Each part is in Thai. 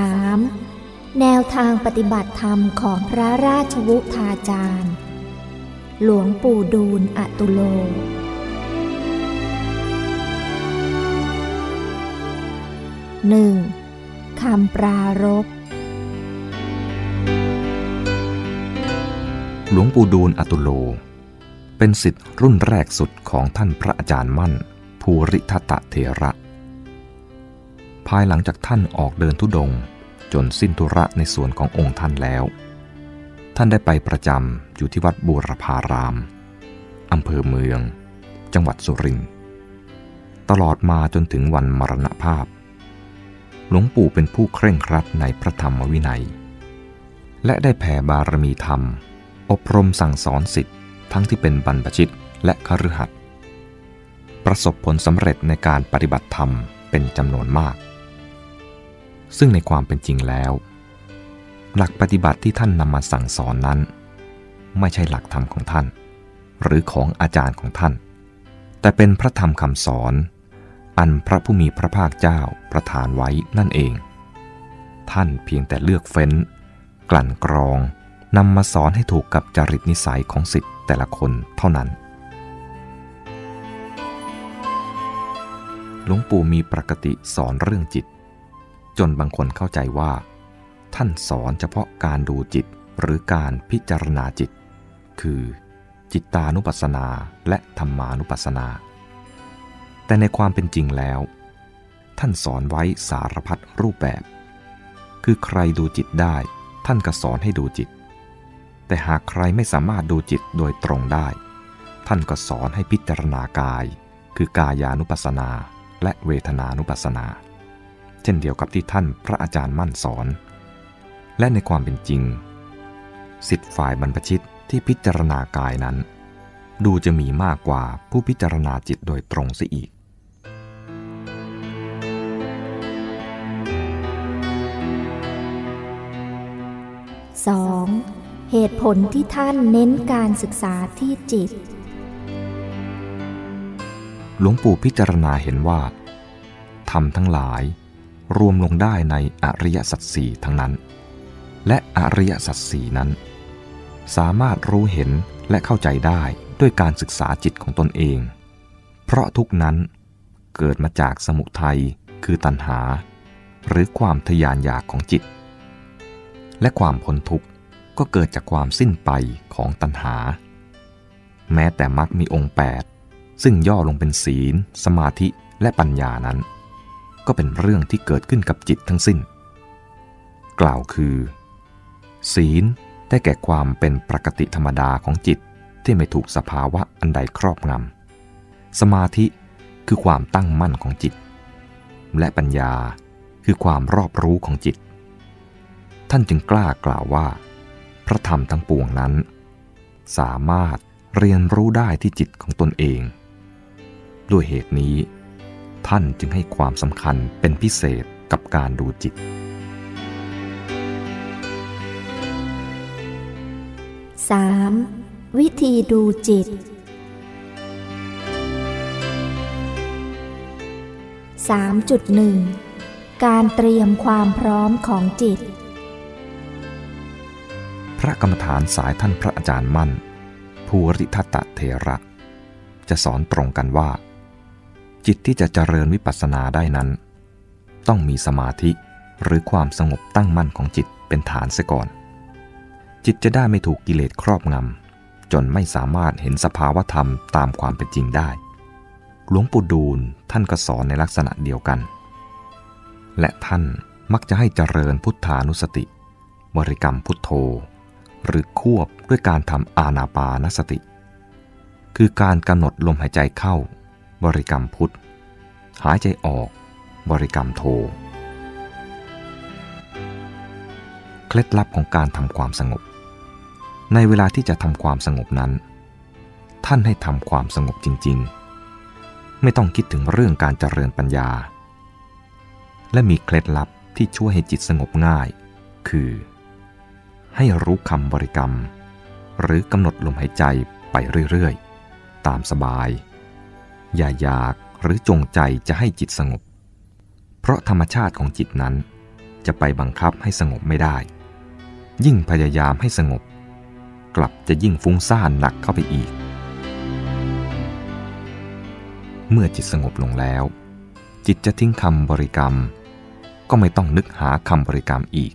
3. แนวทางปฏิบัติธรรมของพระราชวุฒาจารย์ หลวงปู่ดูลอตุโล 1. คำปรารบหลวงปู่ดูลอตุโล เป็นสิทธิ์รุ่นแรกสุดของท่านพระอาจารย์มั่น ภูริทัตเถระ ภายหลังจากท่านออกเดินทุดง จนสิ้นธุระในส่วนขององค์ท่านแล้ว ท่านได้ไปประจำอยู่ที่วัดบูรพารามอำเภอเมือง จังหวัดสุรินทร์ตลอดมาจนถึงวันมรณภาพ หลวงปู่เป็นผู้เคร่งครัดในพระธรรมวินัย และได้แผ่บารมีธรรม อบรมสั่งสอนสิทธิ์ทั้งที่เป็นบรรพชิตและคฤหัสถ์ประสบผลสำเร็จในการปฏิบัติธรรมเป็นจำนวนมาก ซึ่งในความเป็นจริงแล้ว หลักปฏิบัติที่ท่านนำมาสั่งสอนนั้น ไม่ใช่หลักธรรมของท่าน หรือของอาจารย์ของท่าน แต่เป็นพระธรรมคำสอน อันพระผู้มีพระภาคเจ้าประทานไว้นั่นเอง ท่านเพียงแต่เลือกเฟ้น กลั่นกรองนำมาสอนให้ถูกกับจริตนิสัยของสิทธิ์แต่ละคนเท่านั้นหลวงปู่มีปกติสอนเรื่องจิต จนบางคนเข้าใจว่า ท่านสอนเฉพาะการดูจิตหรือการพิจารณาจิต คือ จิตตานุปัสสนาและธรรมานุปัสสนา แต่ในความเป็นจริงแล้ว ท่านสอนไว้สารพัดรูปแบบ คือใครดูจิตได้ท่านก็สอนให้ดูจิต แต่หากใครไม่สามารถดูจิตโดยตรงได้ ท่านก็สอนให้พิจารณากาย คือกายานุปัสสนาและเวทนานุปัสสนา เช่นเดียวกับที่ท่านพระอาจารย์มั่นสอน และในความเป็นจริง สิทธิฝ่ายบรรพชิตที่พิจารณากายนั้น ดูจะมีมากกว่าผู้พิจารณาจิตโดยตรงเสียอีกสองเหตุผลที่ท่านเน้นการศึกษาที่จิต หลวงปู่พิจารณาเห็นว่าธรรมทั้งหลาย รวมลงได้ในอริยสัจสี่ทั้งนั้น และอริยสัจสี่นั้น สามารถรู้เห็นและเข้าใจได้ด้วยการศึกษาจิตของตนเอง เพราะทุกนั้นเกิดมาจากสมุทัยคือตัณหา หรือความทยานอยากของจิต และความพ้นทุกข์ก็เกิดจากความสิ้นไปของตัณหา แม้แต่มรรคมีองค์ 8 ซึ่งย่อลงเป็นศีล สมาธิและปัญญานั้น ก็เป็นเรื่องที่เกิดขึ้นกับจิตทั้งสิ้น กล่าวคือ ศีลได้แก่ความเป็นปกติธรรมดาของจิตที่ไม่ถูกสภาวะอันใดครอบงำ สมาธิคือความตั้งมั่นของจิต และปัญญาคือความรอบรู้ของจิต ท่านจึงกล้ากล่าวว่า พระธรรมทั้งปวงนั้น สามารถเรียนรู้ได้ที่จิตของตนเอง ด้วยเหตุนี้ ท่านจึงให้ความสำคัญเป็นพิเศษกับการดูจิต 3. วิธีดูจิต 3.1 การเตรียมความพร้อมของจิต พระกรรมฐานสายท่านพระอาจารย์มั่น ภูริทัตเถระ จะสอนตรงกันว่า จิตที่จะเจริญวิปัสสนาได้นั้น ต้องมีสมาธิหรือความสงบตั้งมั่นของจิตเป็นฐานเสียก่อน จิตจะได้ไม่ถูกกิเลสครอบงำจนไม่สามารถเห็นสภาวธรรมตามความเป็นจริงได้ หลวงปู่ดูลท่านก็สอนในลักษณะเดียวกัน และท่านมักจะให้เจริญพุทธานุสติ บริกรรมพุทโธ หรือควบด้วยการทำอานาปานสติ คือการกำหนดลมหายใจเข้า บริกรรมพุทธ หายใจออก บริกรรมโท เคล็ดลับของการทำความสงบ ในเวลาที่จะทำความสงบนั้น ท่านให้ทำความสงบจริง ๆ ไม่ต้องคิดถึงเรื่องการเจริญปัญญา และมีเคล็ดลับที่ช่วยให้จิตสงบง่าย คือ ให้รู้คำบริกรรม หรือกำหนดลมหายใจไปเรื่อย ๆ ตามสบาย อย่าอยากหรือจงใจจะให้จิตสงบ เพราะธรรมชาติของจิตนั้น จะไปบังคับให้สงบไม่ได้ ยิ่งพยายามให้สงบ กลับจะยิ่งฟุ้งซ่านหนักเข้าไปอีก เมื่อจิตสงบลงแล้ว จิตจะทิ้งคำบริกรรม ก็ไม่ต้องนึกหาคำบริกรรมอีก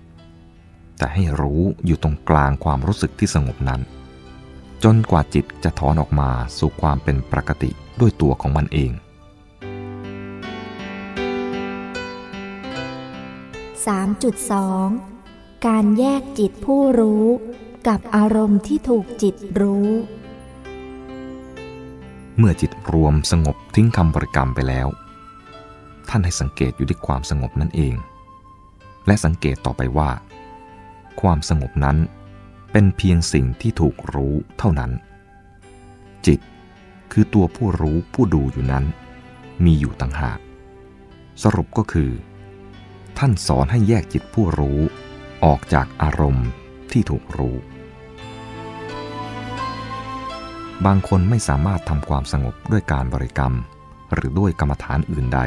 แต่ให้รู้อยู่ตรงกลางความรู้สึกที่สงบนั้น จนกว่าจิตจะถอนออกมาสู่ความเป็นปกติ ด้วยตัวของมันเอง 3.2 การแยกจิตผู้รู้กับอารมณ์ที่ถูกจิตรู้ เมื่อจิตรวมสงบทิ้งคำบริกรรมไปแล้ว ท่านให้สังเกตอยู่ที่ความสงบนั่นเอง และสังเกตต่อไปว่า ความสงบนั้นเป็นเพียงสิ่งที่ถูกรู้เท่านั้น จิต คือตัวผู้รู้ผู้ดูอยู่นั้น มีอยู่ต่างหาก สรุปก็คือ ท่านสอนให้แยกจิตผู้รู้ออกจากอารมณ์ที่ถูกรู้ บางคนไม่สามารถทำความสงบด้วยการบริกรรม หรือด้วยกรรมฐานอื่นใด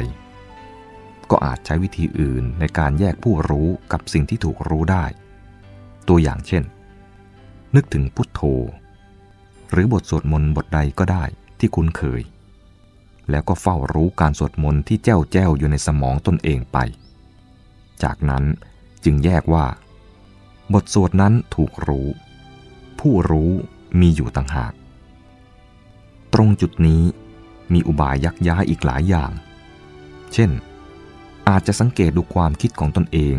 ก็อาจใช้วิธีอื่นในการแยกผู้รู้กับสิ่งที่ถูกรู้ได้ ตัวอย่างเช่น นึกถึงพุทโธ หรือบทสวดมนต์บทใดก็ได้ ที่คุ้นเคย แล้วก็เฝ้ารู้การสวดมนต์ที่แจ้วแจ้วอยู่ในสมองตนเองไป จากนั้นจึงแยกว่า บทสวดนั้นถูกรู้ ผู้รู้มีอยู่ต่างหาก ตรงจุดนี้มีอุบายยักย้ายอีกหลายอย่าง เช่น อาจจะสังเกตดูความคิดของตนเอง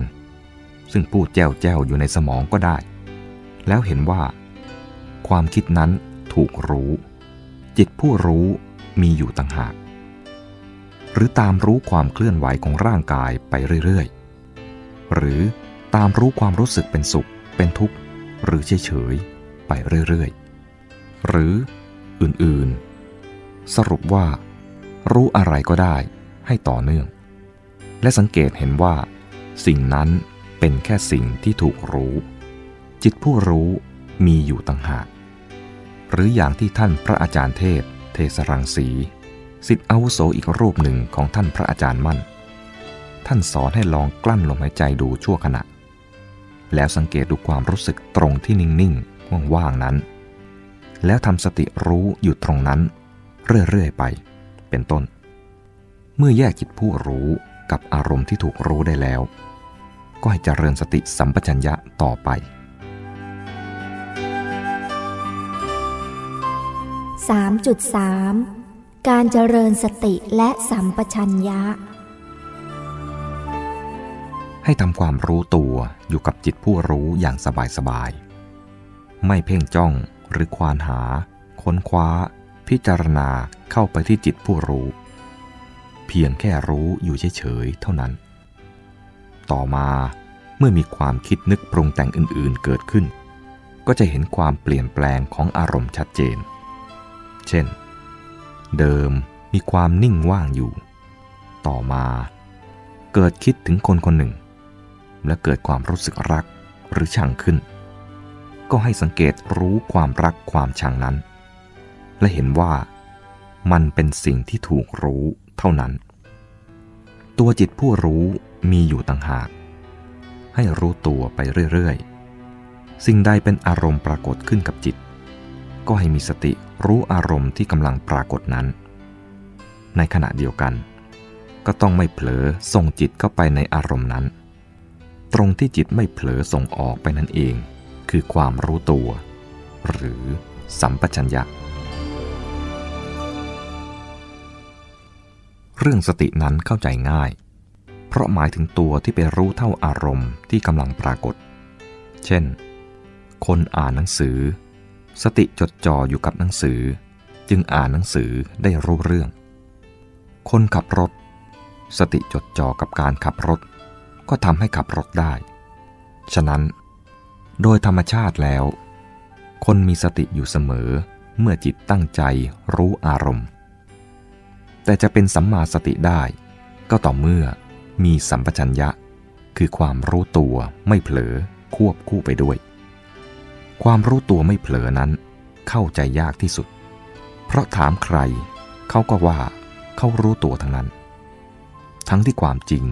ซึ่งพูดแจ้วแจ้วอยู่ในสมองก็ได้ แล้วเห็นว่า ความคิดนั้นถูกรู้ จิตผู้รู้มีอยู่ต่างหาก หรือตามรู้ความเคลื่อนไหวของร่างกายไปเรื่อยๆ หรือตามรู้ความรู้สึกเป็นสุข เป็นทุกข์ หรือเฉยๆ ไปเรื่อยๆ หรืออื่นๆ สรุปว่า รู้อะไรก็ได้ให้ต่อเนื่อง และสังเกตเห็นว่า สิ่งนั้นเป็นแค่สิ่งที่ถูกรู้ จิตผู้รู้มีอยู่ต่างหาก หรืออย่างที่ท่านพระอาจารย์เทศเทสรังสีสิทธิอาวุโสอีกรูปหนึ่งของท่านพระอาจารย์มั่น ท่านสอนให้ลองกลั้นลมหายใจดูชั่วขณะ แล้วสังเกตดูความรู้สึกตรงที่นิ่งๆว่างๆนั้น แล้วทำสติรู้อยู่ตรงนั้น เรื่อยๆไป เป็นต้น เมื่อแยกจิตผู้รู้กับอารมณ์ที่ถูกรู้ได้แล้ว ก็ให้เจริญสติสัมปชัญญะต่อไป 3.3 การเจริญสติและสัมปชัญญะ ให้ทำความรู้ตัวอยู่กับจิตผู้รู้อย่างสบายๆ ไม่เพ่งจ้องหรือควานหา ค้นคว้า พิจารณาเข้าไปที่จิตผู้รู้ เพียงแค่รู้อยู่เฉยๆเท่านั้น ต่อมาเมื่อมีความคิดนึกปรุงแต่งอื่นๆเกิดขึ้น ก็จะเห็นความเปลี่ยนแปลงของอารมณ์ชัดเจน เช่น เดิมมีความนิ่งว่างอยู่ ต่อมาเกิดคิดถึงคนคนหนึ่ง และเกิดความรู้สึกรักหรือชังขึ้น ก็ให้สังเกตรู้ความรักความชังนั้น และเห็นว่ามันเป็นสิ่งที่ถูกรู้เท่านั้น ตัวจิตผู้รู้มีอยู่ต่างหาก ให้รู้ตัวไปเรื่อยๆ สิ่งใดเป็นอารมณ์ปรากฏขึ้นกับจิต ก็ให้มีสติ รู้อารมณ์ที่กำลังปรากฏนั้น ในขณะเดียวกัน ก็ต้องไม่เผลอส่งจิตเข้าไปในอารมณ์นั้น ตรงที่จิตไม่เผลอส่งออกไปนั่นเอง คือความรู้ตัว หรือสัมปชัญญะ เรื่องสตินั้นเข้าใจง่าย เพราะหมายถึงตัวที่ไปรู้เท่าอารมณ์ที่กำลังปรากฏ เช่น คนอ่านหนังสือ สติจดจ่ออยู่กับหนังสือ จึงอ่านหนังสือได้รู้เรื่อง คนขับรถ สติจดจ่อกับการขับรถ ก็ทำให้ขับรถได้ ฉะนั้น โดยธรรมชาติแล้ว คนมีสติอยู่เสมอเมื่อจิตตั้งใจรู้อารมณ์ แต่จะเป็นสัมมาสติได้ ก็ต่อเมื่อมีสัมปชัญญะ คือความรู้ตัวไม่เผลอควบคู่ไปด้วย ความรู้ตัวไม่เผลอนั้น เข้าใจยากที่สุด เพราะถามใคร เขาก็ว่าเขารู้ตัวทั้งนั้น ทั้งที่ความจริง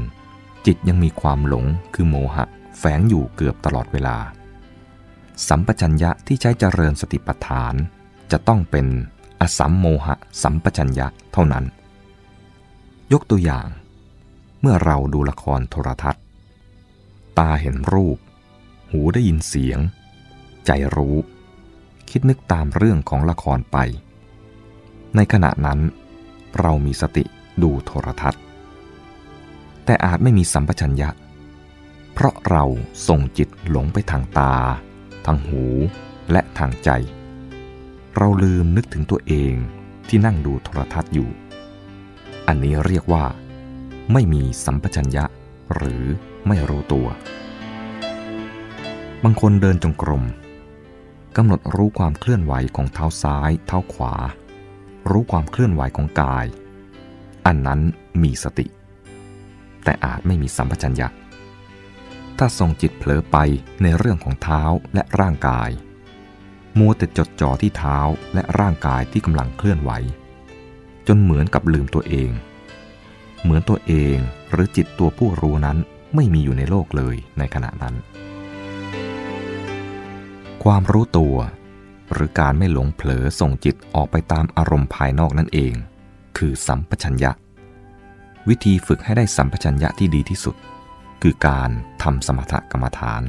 จิตยังมีความหลงคือโมหะ แฝงอยู่เกือบตลอดเวลา สัมปชัญญะที่ใช้เจริญสติปัฏฐาน จะต้องเป็นอสัมโมหะ สัมปชัญญะเท่านั้น ยกตัวอย่าง เมื่อเราดูละครโทรทัศน์ ตาเห็นรูป หูได้ยินเสียง ใจรู้ คิดนึกตามเรื่องของละครไป ในขณะนั้น เรามีสติดูโทรทัศน์ แต่อาจไม่มีสัมปชัญญะ เพราะเราส่งจิตหลงไปทางตา ทางหูและทางใจ เราลืมนึกถึงตัวเองที่นั่งดูโทรทัศน์อยู่ อันนี้เรียกว่า ไม่มีสัมปชัญญะหรือไม่รู้ตัว บางคนเดินจงกรม กำหนดรู้ความเคลื่อนไหวของเท้าซ้าย เท้าขวา รู้ความเคลื่อนไหวของกาย อันนั้นมีสติ แต่อาจไม่มีสัมปชัญญะ ถ้าส่งจิตเผลอไปในเรื่องของเท้าและร่างกาย มัวแต่จดจ่อที่เท้าและร่างกายที่กำลังเคลื่อนไหว จนเหมือนกับลืมตัวเอง เหมือนตัวเองหรือจิตตัวผู้รู้นั้นไม่มีอยู่ในโลกเลยในขณะนั้น ความรู้ตัว หรือการไม่หลงเผลอส่งจิตออกไปตามอารมณ์ภายนอกนั่นเอง คือสัมปชัญญะ วิธีฝึกให้ได้สัมปชัญญะที่ดีที่สุด คือการทำสมถกรรมฐาน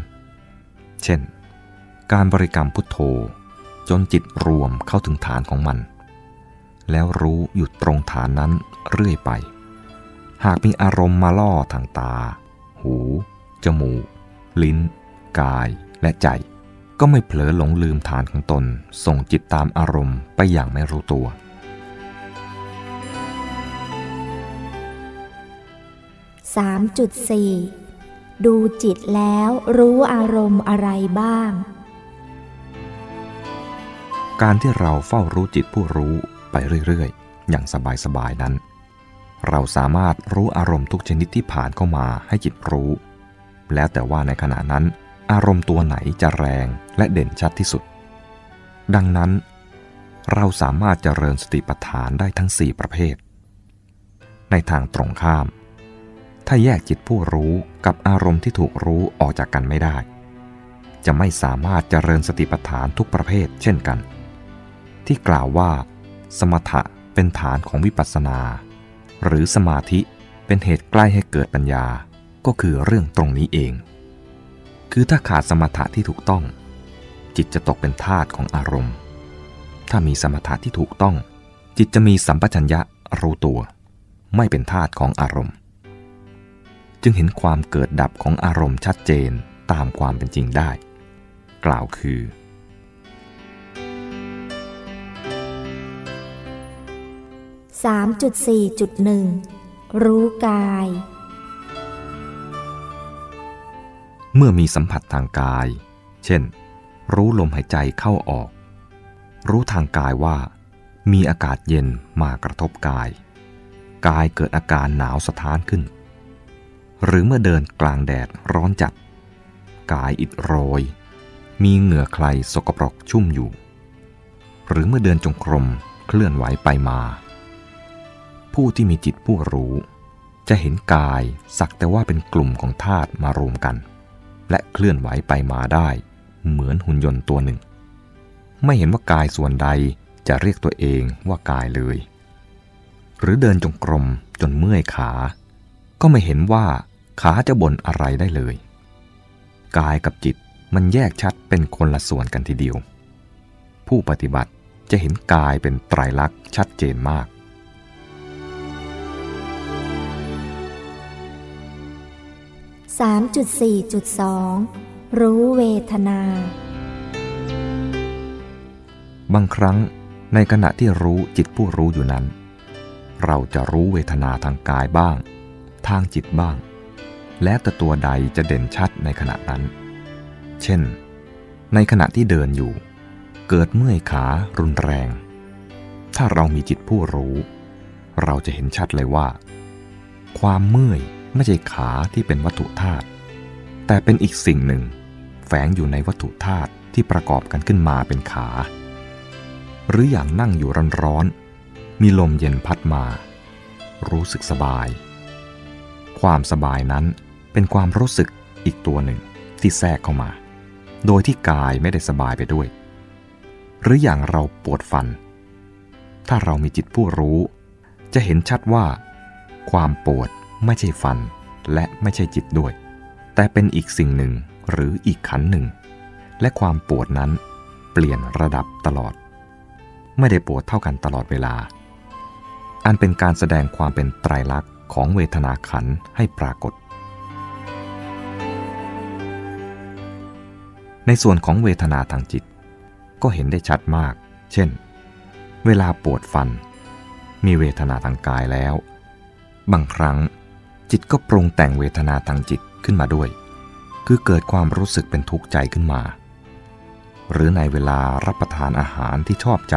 เช่น การบริกรรมพุทโธ จนจิตรวมเข้าถึงฐานของมัน แล้วรู้อยู่ตรงฐานนั้นเรื่อยไป หากมีอารมณ์มาล่อทางตา หู จมูก ลิ้น กายและใจ ก็ไม่เผลอหลงลืมฐานของตน ส่งจิตตามอารมณ์ไปอย่างไม่รู้ตัว 3.4 ดูจิตแล้วรู้อารมณ์อะไรบ้าง การที่เราเฝ้ารู้จิตผู้รู้ไปเรื่อยๆ อย่างสบายๆ นั้น เราสามารถรู้อารมณ์ทุกชนิดที่ผ่านเข้ามาให้จิตรู้ แล้วแต่ว่าในขณะนั้น อารมณ์ตัวไหนจะแรงและเด่นชัดที่สุด ดังนั้น เราสามารถเจริญสติปัฏฐานได้ทั้ง 4 ประเภท ในทางตรงข้าม ถ้าแยกจิตผู้รู้กับอารมณ์ที่ถูกรู้ออกจากกันไม่ได้ จะไม่สามารถเจริญสติปัฏฐานทุกประเภทเช่นกัน ที่กล่าวว่า สมถะเป็นฐานของวิปัสสนา หรือสมาธิเป็นเหตุใกล้ให้เกิดปัญญาก็คือเรื่องตรงนี้เอง คือถ้าขาดสมถะที่ถูกต้อง จิตจะตกเป็นทาสของอารมณ์ ถ้ามีสมถะที่ถูกต้อง จิตจะมีสัมปชัญญะรู้ตัว ไม่เป็นทาสของอารมณ์ จึงเห็นความเกิดดับของอารมณ์ชัดเจนตามความเป็นจริงได้ กล่าวคือ 3.4.1 รู้กาย เมื่อมีสัมผัสทางกาย เช่น รู้ลมหายใจเข้าออก รู้ทางกายว่า มีอากาศเย็นมากระทบกาย กายเกิดอาการหนาวสะท้านขึ้น หรือเมื่อเดินกลางแดดร้อนจัด กายอิดโรย มีเหงื่อใครสกปรกชุ่มอยู่ หรือเมื่อเดินจงกรมเคลื่อนไหวไปมา ผู้ที่มีจิตผู้รู้ จะเห็นกายสักแต่ว่าเป็นกลุ่มของธาตุมารวมกัน และเคลื่อนไหวไปมาได้ เหมือนหุ่นยนต์ตัวหนึ่ง ไม่เห็นว่ากายส่วนใดจะเรียกตัวเองว่ากายเลย หรือเดินจงกรมจนเมื่อยขา ก็ไม่เห็นว่าขาจะบ่นอะไรได้เลย กายกับจิตมันแยกชัดเป็นคนละส่วนกันทีเดียว ผู้ปฏิบัติจะเห็นกายเป็นไตรลักษณ์ชัดเจนมาก 3.4.2 รู้เวทนา บางครั้งในขณะที่รู้จิตผู้รู้อยู่นั้น เราจะรู้เวทนาทางกายบ้าง ทางจิตบ้าง และแต่ตัวใดจะเด่นชัดในขณะนั้น เช่น ในขณะที่เดินอยู่ เกิดเมื่อยขารุนแรง ถ้าเรามีจิตผู้รู้ เราจะเห็นชัดเลยว่า ความเมื่อย ไม่ใช่ขาที่เป็นวัตถุธาตุแต่เป็นอีกสิ่งหนึ่ง แฝงอยู่ในวัตถุธาตุที่ประกอบกันขึ้นมาเป็นขา หรืออย่างนั่งอยู่ร้อนๆมีลมเย็นพัดมา รู้สึกสบาย ความสบายนั้นเป็นความรู้สึกอีกตัวหนึ่งที่แทรกเข้ามา โดยที่กายไม่ได้สบายไปด้วย หรืออย่างเราปวดฟัน ถ้าเรามีจิตผู้รู้ จะเห็นชัดว่า ความปวด ไม่ใช่ฟัน และไม่ใช่จิตด้วย แต่เป็นอีกสิ่งหนึ่งหรืออีกขันหนึ่ง และความปวดนั้นเปลี่ยนระดับตลอด ไม่ได้ปวดเท่ากันตลอดเวลา อันเป็นการแสดงความเป็นไตรลักษณ์ของเวทนาขันให้ปรากฏ ในส่วนของเวทนาทางจิต ก็เห็นได้ชัดมาก เช่น เวลาปวดฟัน มีเวทนาทางกายแล้ว บางครั้ง จิตก็ปรุงแต่งเวทนาทางจิตขึ้นมาด้วย คือเกิดความรู้สึกเป็นทุกข์ใจขึ้นมา หรือในเวลารับประทานอาหารที่ชอบใจ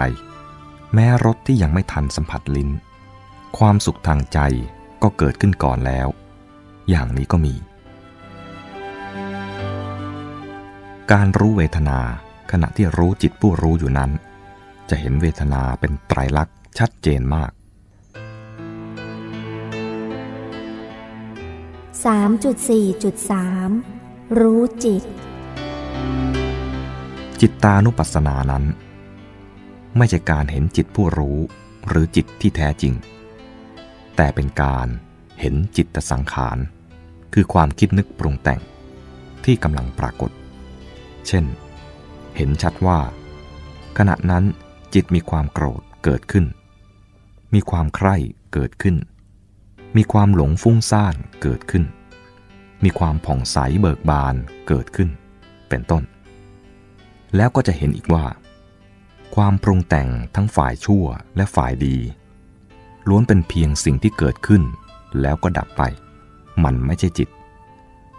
แม้รสที่ยังไม่ทันสัมผัสลิ้น ความสุขทางใจก็เกิดขึ้นก่อนแล้ว อย่างนี้ก็มี การรู้เวทนาขณะที่รู้จิตผู้รู้อยู่นั้น จะเห็นเวทนาเป็นไตรลักษณ์ชัดเจนมาก 3.4.3 รู้จิต จิตตานุปัสสนานั้น ไม่ใช่การเห็นจิตผู้รู้หรือจิตที่แท้จริง แต่เป็นการเห็นจิตสังขาร คือความคิดนึกปรุงแต่งที่กำลังปรากฏ เช่น เห็นชัดว่า ขณะนั้นจิตมีความโกรธเกิดขึ้น มีความใคร่เกิดขึ้นมีความหลงฟุ้งซ่านเกิดขึ้น มีความผ่องใสเบิกบานเกิดขึ้น เป็นต้น แล้วก็จะเห็นอีกว่า ความปรุงแต่งทั้งฝ่ายชั่วและฝ่ายดี ล้วนเป็นเพียงสิ่งที่เกิดขึ้น แล้วก็ดับไป มันไม่ใช่จิต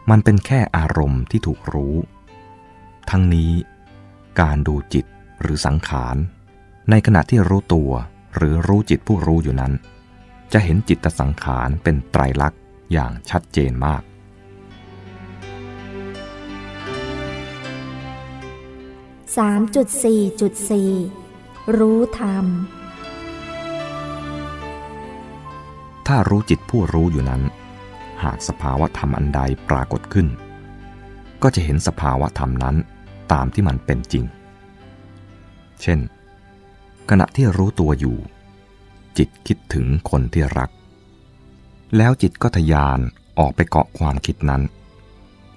มันเป็นแค่อารมณ์ที่ถูกรู้ ทั้งนี้ การดูจิตหรือสังขารในขณะที่รู้ตัวหรือรู้จิตผู้รู้อยู่นั้น จะเห็นจิตสังขารเป็นไตรลักษณ์อย่างชัดเจนมาก 3.4.4 รู้ธรรม ถ้ารู้จิตผู้รู้อยู่นั้น หากสภาวะธรรมอันใดปรากฏขึ้น ก็จะเห็นสภาวะธรรมนั้นตามที่มันเป็นจริง เช่น ขณะที่รู้ตัวอยู่ จิตคิดถึงคนที่รัก แล้วจิตก็ทยานออกไปเกาะความคิดนั้น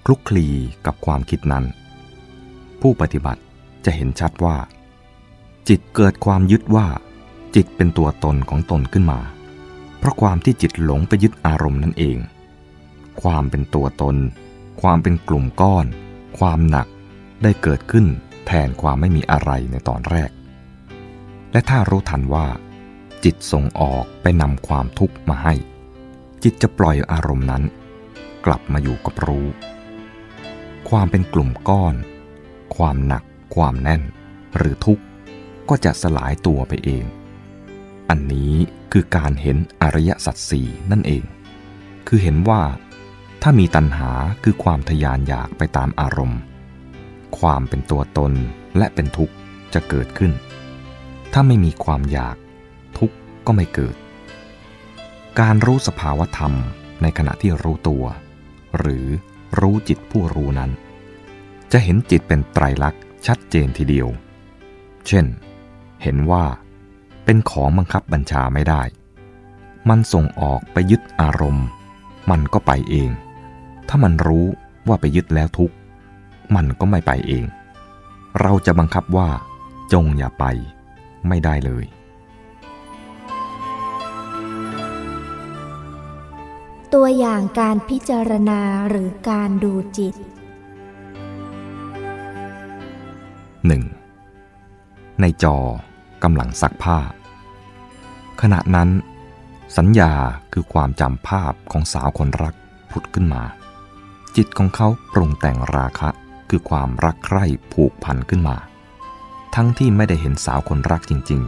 คลุกคลีกับความคิดนั้น ผู้ปฏิบัติ จะเห็นชัดว่า จิตเกิดความยึดว่า จิตเป็นตัวตนของตนขึ้นมา เพราะความที่จิตหลงไปยึดอารมณ์นั่นเอง ความเป็นตัวตน ความเป็นกลุ่มก้อน ความหนักได้เกิดขึ้นแทนความไม่มีอะไรในตอนแรก และถ้ารู้ทันว่า จิตส่งออกไปนำความทุกข์มาให้ จิตจะปล่อยอารมณ์นั้น กลับมาอยู่กับรู้ ความเป็นกลุ่มก้อน ความหนัก ความแน่นหรือทุกข์ก็จะสลายตัวไปเอง อันนี้คือการเห็นอริยสัจสี่นั่นเอง คือเห็นว่า ถ้ามีตัณหาคือความทยานอยากไปตามอารมณ์ ความเป็นตัวตนและเป็นทุกข์จะเกิดขึ้น ถ้าไม่มีความอยาก ทุกข์ก็ไม่เกิด การรู้สภาวธรรมในขณะที่รู้ตัว หรือรู้จิตผู้รู้นั้น จะเห็นจิตเป็นไตรลักษณ์ ชัดเจนทีเดียว เช่น เห็นว่า เป็นของบังคับบัญชาไม่ได้ มันส่งออกไปยึดอารมณ์ มันก็ไปเอง ถ้ามันรู้ว่าไปยึดแล้วทุกมันก็ไม่ไปเอง เราจะบังคับว่า จงอย่าไป ไม่ได้เลย ตัวอย่างการพิจารณาหรือการดูจิต 1. ในจอกำลังซักผ้า ขณะนั้น สัญญาคือความจำภาพของสาวคนรักผุดขึ้นมา จิตของเขาปรุงแต่งราคะคือความรักใคร่ผูกพันขึ้นมา ทั้งที่ไม่ได้เห็นสาวคนรักจริง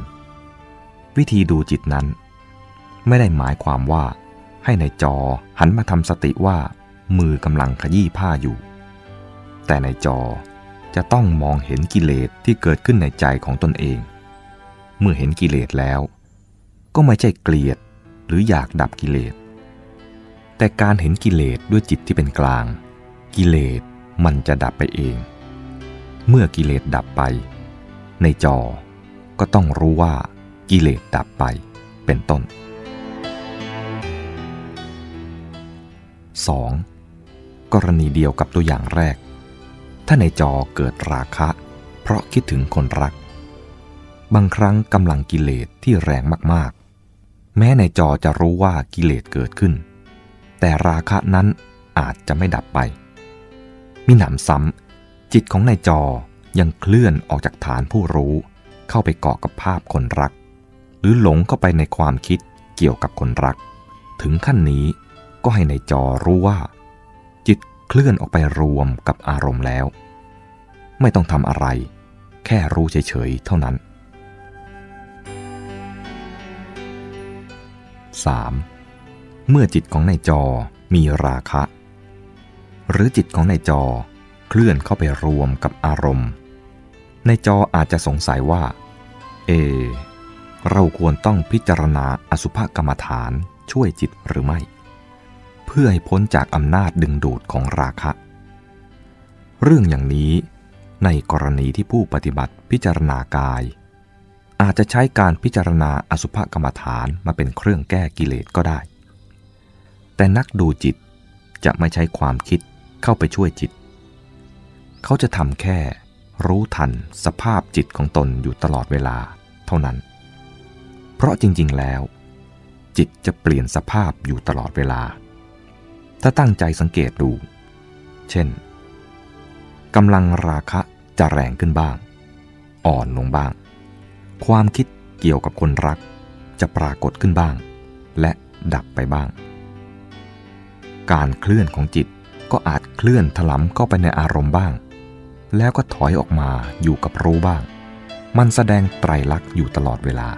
ๆ วิธีดูจิตนั้น ไม่ได้หมายความว่า ให้ในจอหันมาทำสติว่า มือกำลังขยี้ผ้าอยู่ แต่ในจอ จะต้องมองเห็นกิเลสที่เกิดขึ้นในใจของตนเอง เมื่อเห็นกิเลสแล้ว ก็ไม่ใช่เกลียดหรืออยากดับกิเลส แต่การเห็นกิเลสด้วยจิตที่เป็นกลาง กิเลสมันจะดับไปเอง เมื่อกิเลสดับไป ในจอก็ต้องรู้ว่ากิเลสดับไปเป็นต้น 2. กรณีเดียวกับตัวอย่างแรก ถ้าในจอเกิดราคะ เพราะคิดถึงคนรัก บางครั้งกำลังกิเลสที่แรงมากๆ แม้ในจอจะรู้ว่ากิเลสเกิดขึ้น แต่ราคะนั้นอาจจะไม่ดับไป มิหนำซ้ำจิตของในจอยังเคลื่อนออกจากฐานผู้รู้ เข้าไปเกาะกับภาพคนรัก หรือหลงเข้าไปในความคิดเกี่ยวกับคนรัก ถึงขั้นนี้ก็ให้ในจอรู้ว่า จิตเคลื่อนออกไปรวมกับอารมณ์แล้ว ไม่ต้องทำอะไร แค่รู้เฉยๆเท่านั้น 3. เมื่อจิตของในจอมีราคะ หรือจิตของในจอเคลื่อนเข้าไปรวมกับอารมณ์ในจออาจจะสงสัยว่า เอ เราควรต้องพิจารณาอสุภกรรมฐานช่วยจิตหรือไม่ เพื่อให้พ้นจากอำนาจดึงดูดของราคะ เรื่องอย่างนี้ ในกรณีที่ผู้ปฏิบัติพิจารณากาย อาจจะใช้การพิจารณาอสุภกรรมฐานมาเป็นเครื่องแก้กิเลสก็ได้ แต่นักดูจิตจะไม่ใช้ความคิดเข้าไปช่วยจิต เขาจะทำแค่รู้ทันสภาพจิตของตนอยู่ตลอดเวลาเท่านั้น เพราะจริงๆแล้ว จิตจะเปลี่ยนสภาพอยู่ตลอดเวลา ถ้าตั้งใจสังเกตดู เช่นกำลังราคะ จะแรงขึ้นบ้าง อ่อนลงบ้าง ความคิดเกี่ยวกับคนรัก จะปรากฏขึ้นบ้าง และดับไปบ้าง การเคลื่อนของจิตก็อาจเคลื่อนถลำเข้าไปในอารมณ์บ้าง แล้วก็ถอยออกมาอยู่กับรู้บ้าง มันแสดงไตรลักษณ์อยู่ตลอดเวลา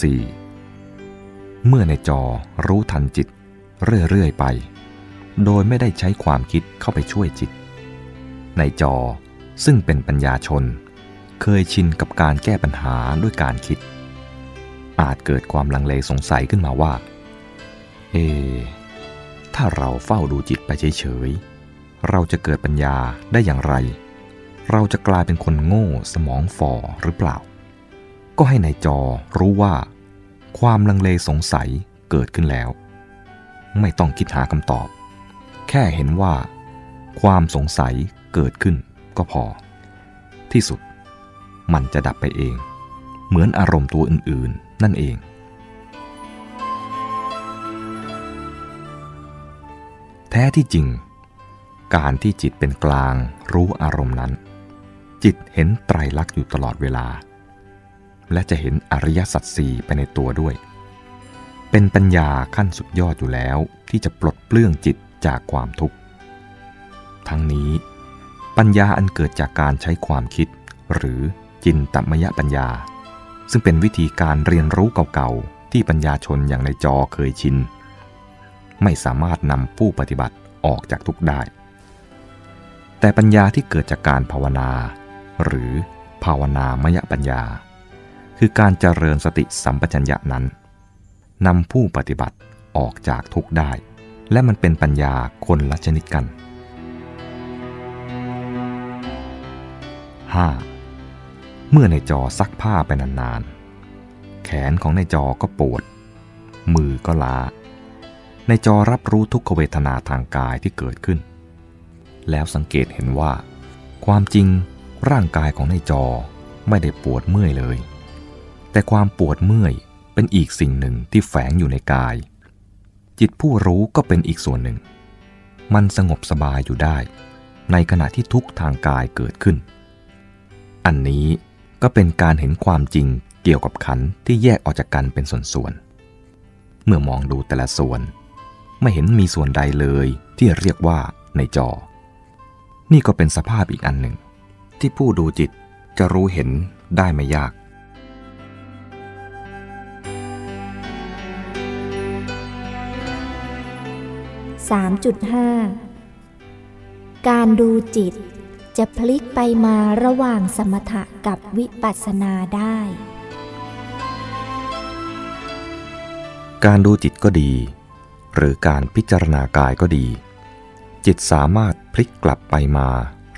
4. เมื่อในจอรู้ทันจิต เรื่อย ๆ ไป โดยไม่ได้ใช้ความคิดเข้าไปช่วยจิต ในจอซึ่งเป็นปัญญาชน เคยชินกับการแก้ปัญหาด้วยการคิด อาจเกิดความลังเลสงสัยขึ้นมาว่า เอ ถ้าเราเฝ้าดูจิตไปเฉยๆ เราจะเกิดปัญญาได้อย่างไร เราจะกลายเป็นคนโง่สมองฝ่อหรือเปล่า ก็ให้ในจอรู้ว่า ความลังเลสงสัยเกิดขึ้นแล้ว ไม่ต้องคิดหาคำตอบ แค่เห็นว่า ความสงสัยเกิดขึ้นก็พอ ที่สุดมันจะดับไปเอง เหมือนอารมณ์ตัวอื่นๆ นั่นเอง แท้ที่จริง การที่จิตเป็นกลางรู้อารมณ์นั้น จิตเห็นไตรลักษณ์อยู่ตลอดเวลา และจะเห็นอริยสัจสี่ไปในตัวด้วย เป็นปัญญาขั้นสุดยอดอยู่แล้วที่จะปลดเปลื้องจิต จากความทุกข์ ทั้งนี้ ปัญญาอันเกิดจากการใช้ความคิด หรือจินตมยปัญญา ซึ่งเป็นวิธีการเรียนรู้เก่าๆ ที่ปัญญาชนอย่างในจอเคยชิน ไม่สามารถนำผู้ปฏิบัติออกจากทุกข์ได้ แต่ปัญญาที่เกิดจากการภาวนา หรือภาวนามยปัญญา คือการเจริญสติสัมปชัญญะนั้นนำผู้ปฏิบัติออกจากทุกข์ได้ และมันเป็นปัญญาคนละชนิดกัน 5. เมื่อในจอซักผ้าไปนานๆ แขนของในจอก็ปวด มือก็ล้า ในจอรับรู้ทุกขเวทนาทางกายที่เกิดขึ้น แล้วสังเกตเห็นว่า ความจริงร่างกายของในจอไม่ได้ปวดเมื่อยเลย แต่ความปวดเมื่อยเป็นอีกสิ่งหนึ่งที่แฝงอยู่ในกาย จิตผู้รู้ก็เป็นอีกส่วนหนึ่ง มันสงบสบายอยู่ได้ ในขณะที่ทุกทางกายเกิดขึ้น อันนี้ก็เป็นการเห็นความจริงเกี่ยวกับขันที่แยกออกจากกันเป็นส่วนๆ เมื่อมองดูแต่ละส่วน ไม่เห็นมีส่วนใดเลยที่เรียกว่าในจอ นี่ก็เป็นสภาพอีกอันหนึ่ง ที่ผู้ดูจิตจะรู้เห็นได้ไม่ยาก 3.5 การดูจิตจะพลิกไปมาระหว่างสมถะกับวิปัสสนาได้ การดูจิตก็ดี หรือการพิจารณากายก็ดี จิตสามารถพลิกกลับไปมา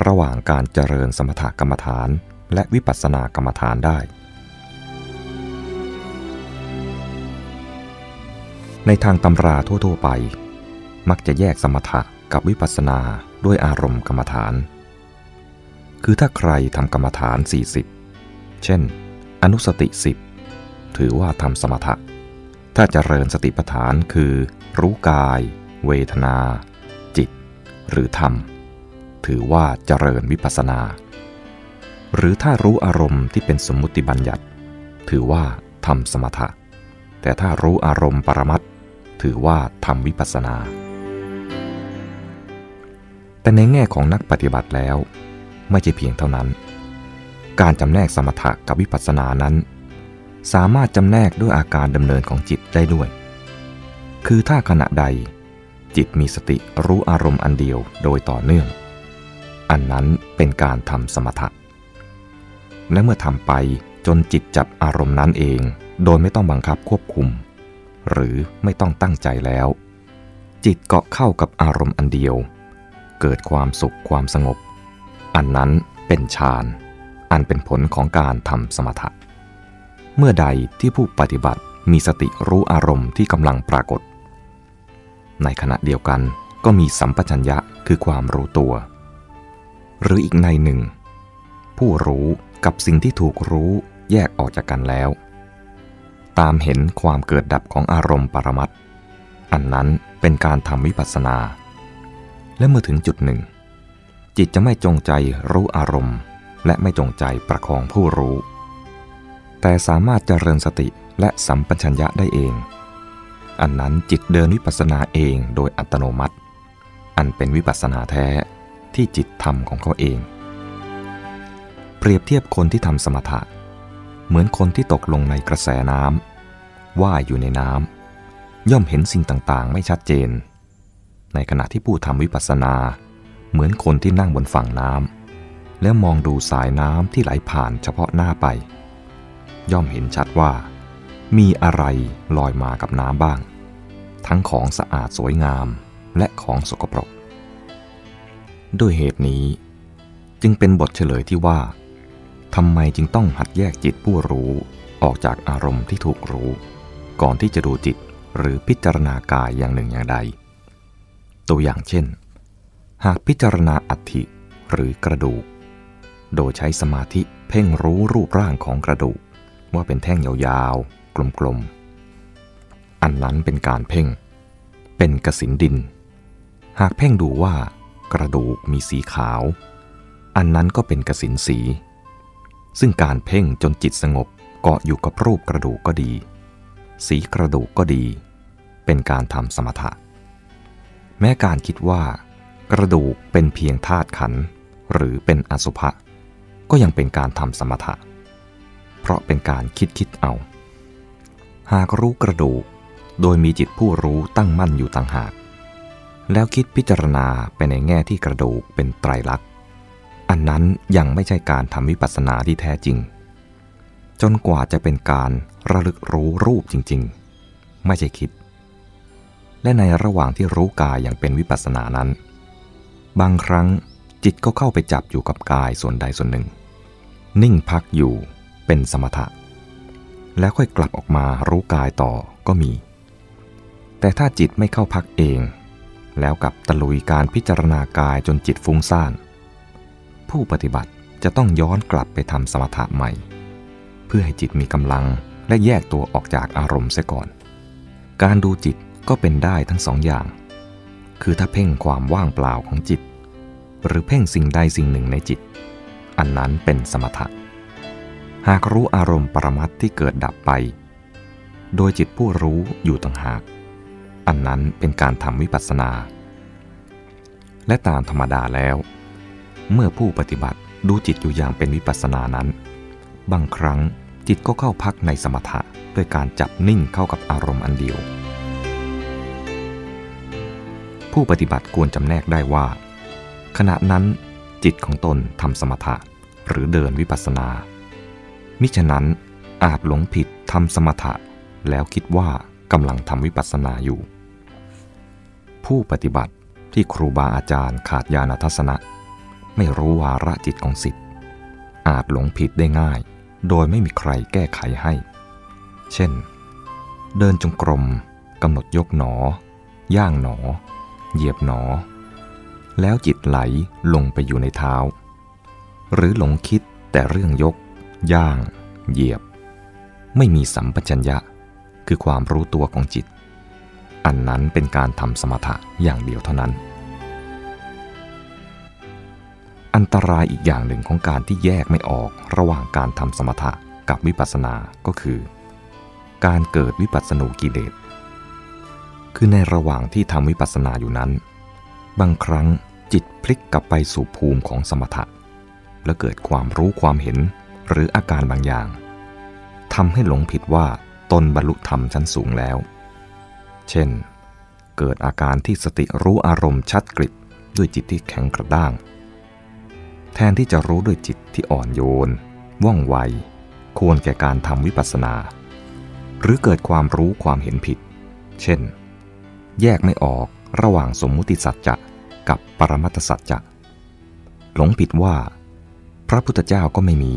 ระหว่างการเจริญสมถกรรมฐานและวิปัสสนากรรมฐานได้ ในทางตำราทั่ว ๆ ไป มักจะแยกสมถะกับวิปัสสนาด้วยอารมณ์กรรมฐาน คือถ้าใครทำกรรมฐาน 40 เช่น อนุสติ 10 ถือว่าทำสมถะ ถ้าจเจริญสติปัฏฐานคือ รู้กาย เวทนา จิต หรือธรรม ถือว่าเจริญวิปัสสนา หรือถ้ารู้อารมณ์ที่เป็นสมมุติบัญญัติ ถือว่าทำสมถะ แต่ถ้ารู้อารมณ์ปรมัตถือว่าทำวิปัสสนา แต่ในแง่ของนักปฏิบัติแล้ว ไม่ใช่เพียงเท่านั้น การจำแนกสมถะกับวิปัสสนานั้น สามารถจำแนกด้วยอาการดำเนินของจิตได้ด้วย คือถ้าขณะใด จิตมีสติรู้อารมณ์อันเดียวโดยต่อเนื่อง อันนั้นเป็นการทำสมถะ และเมื่อทำไปจนจิตจับอารมณ์นั้นเอง โดยไม่ต้องบังคับควบคุม หรือไม่ต้องตั้งใจแล้ว จิตเกาะเข้ากับอารมณ์อันเดียว เกิดความสุขความสงบ อันนั้นเป็นฌาน อันเป็นผลของการทำสมถะ เมื่อใดที่ผู้ปฏิบัติมีสติรู้อารมณ์ที่กำลังปรากฏ ในขณะเดียวกันก็มีสัมปชัญญะคือความรู้ตัว หรืออีกในหนึ่ง ผู้รู้กับสิ่งที่ถูกรู้แยกออกจากกันแล้ว ตามเห็นความเกิดดับของอารมณ์ปรมัตอันนั้นเป็นการทำวิปัสสนา และเมื่อถึงจุดหนึ่ง จิตจะไม่จงใจรู้อารมณ์ และไม่จงใจประคองผู้รู้ แต่สามารถเจริญสติและสัมปชัญญะได้เอง อันนั้นจิตเดินวิปัสสนาเองโดยอัตโนมัติ อันเป็นวิปัสสนาแท้ที่จิตทำของเขาเอง เปรียบเทียบคนที่ทำสมถะ เหมือนคนที่ตกลงในกระแสน้ำว่ายอยู่ในน้ำย่อมเห็นสิ่งต่างๆ ไม่ชัดเจน ในขณะที่ผู้ทำวิปัสสนา เหมือนคนที่นั่งบนฝั่งน้ำแล้วมองดูสายน้ำที่ไหลผ่านเฉพาะหน้าไป ย่อมเห็นชัดว่า มีอะไรลอยมากับน้ำบ้าง ทั้งของสะอาดสวยงามและของสกปรก ด้วยเหตุนี้ จึงเป็นบทเฉลยที่ว่าทำไมจึงต้องหัดแยกจิตผู้รู้ออกจากอารมณ์ที่ถูกรู้ ก่อนที่จะดูจิตหรือพิจารณากายอย่างหนึ่งอย่างใด ตัวอย่างเช่น หากพิจารณาอัฐิหรือกระดูก โดยใช้สมาธิเพ่งรู้รูปร่างของกระดูกว่าเป็นแท่งยาวๆ กลมๆ อันนั้นเป็นการเพ่ง เป็นกสินดิน หากเพ่งดูว่ากระดูกมีสีขาว อันนั้นก็เป็นกสินสี ซึ่งการเพ่งจนจิตสงบเกาะอยู่กับรูปกระดูกก็ดี สีกระดูกก็ดี เป็นการทำสมถะ แม้การคิดว่า กระดูกเป็นเพียงธาตุขันหรือเป็นอสุภะก็ยังเป็นการทำสมถะ เพราะเป็นการคิดคิดเอา หากรู้กระดูกโดยมีจิตผู้รู้ตั้งมั่นอยู่ต่างหาก แล้วคิดพิจารณาไปในแง่ที่กระดูกเป็นไตรลักษณ์ อันนั้นยังไม่ใช่การทำวิปัสสนาที่แท้จริง จนกว่าจะเป็นการระลึกรู้รูปจริงๆ ไม่ใช่คิด และในระหว่างที่รู้กายอย่างเป็นวิปัสสนานั้น บางครั้งจิตก็เข้าไปจับอยู่กับกายส่วนใดส่วนหนึ่ง นิ่งพักอยู่เป็นสมถะ แล้วค่อยกลับออกมารู้กายต่อก็มี แต่ถ้าจิตไม่เข้าพักเอง แล้วกับตะลุยการพิจารณากายจนจิตฟุ้งซ่าน ผู้ปฏิบัติจะต้องย้อนกลับไปทำสมถะใหม่ เพื่อให้จิตมีกำลังและแยกตัวออกจากอารมณ์เสียก่อน การดูจิต ก็เป็นได้ทั้งสองอย่าง คือถ้าเพ่งความว่างเปล่าของจิต หรือเพ่งสิ่งใดสิ่งหนึ่งในจิต อันนั้นเป็นสมถะ หากรู้อารมณ์ปรมัตที่เกิดดับไป โดยจิตผู้รู้อยู่ต่างหาก อันนั้นเป็นการทำวิปัสสนา และตามธรรมดาแล้ว เมื่อผู้ปฏิบัติดูจิตอยู่อย่างเป็นวิปัสสนานั้น บางครั้งจิตก็เข้าพักในสมถะด้วยการจับนิ่งเข้ากับอารมณ์อันเดียว ผู้ปฏิบัติควรจำแนกได้ว่า ขณะนั้นจิตของตนทำสมถะหรือเดินวิปัสสนา มิฉะนั้นอาจหลงผิดทำสมถะแล้วคิดว่ากำลังทำวิปัสสนาอยู่ ผู้ปฏิบัติที่ครูบาอาจารย์ขาดญาณทัศนะ ไม่รู้วาระจิตของสิทธิ์อาจหลงผิดได้ง่าย โดยไม่มีใครแก้ไขให้ เช่น เดินจงกรมกำหนดยกหนอ ย่างหนอ เหยียบหนอ แล้วจิตไหลลงไปอยู่ในเท้า หรือหลงคิดแต่เรื่องยก ย่าง เหยียบ ไม่มีสัมปชัญญะ คือความรู้ตัวของจิต อันนั้นเป็นการทำสมถะอย่างเดียวเท่านั้น อันตรายอีกอย่างหนึ่งของการที่แยกไม่ออกระหว่างการทำสมถะกับวิปัสสนาก็คือ การเกิดวิปัสสนูกิเลส คือในระหว่างที่ทำวิปัสสนาอยู่นั้น บางครั้งจิตพลิกกลับไปสู่ภูมิของสมถะ และเกิดความรู้ความเห็นหรืออาการบางอย่างทำให้หลงผิดว่าตนบรรลุธรรมชั้นสูงแล้ว เช่น เกิดอาการที่สติรู้อารมณ์ชัดกริบด้วยจิตที่แข็งกระด้าง แทนที่จะรู้ด้วยจิตที่อ่อนโยน ว่องไว ควรแก่การทำวิปัสสนา หรือเกิดความรู้ความเห็นผิด เช่น แยกไม่ออกระหว่างสมมุติสัจจะกับปรมัตสัจจะหลงผิดว่า พระพุทธเจ้าก็ไม่มี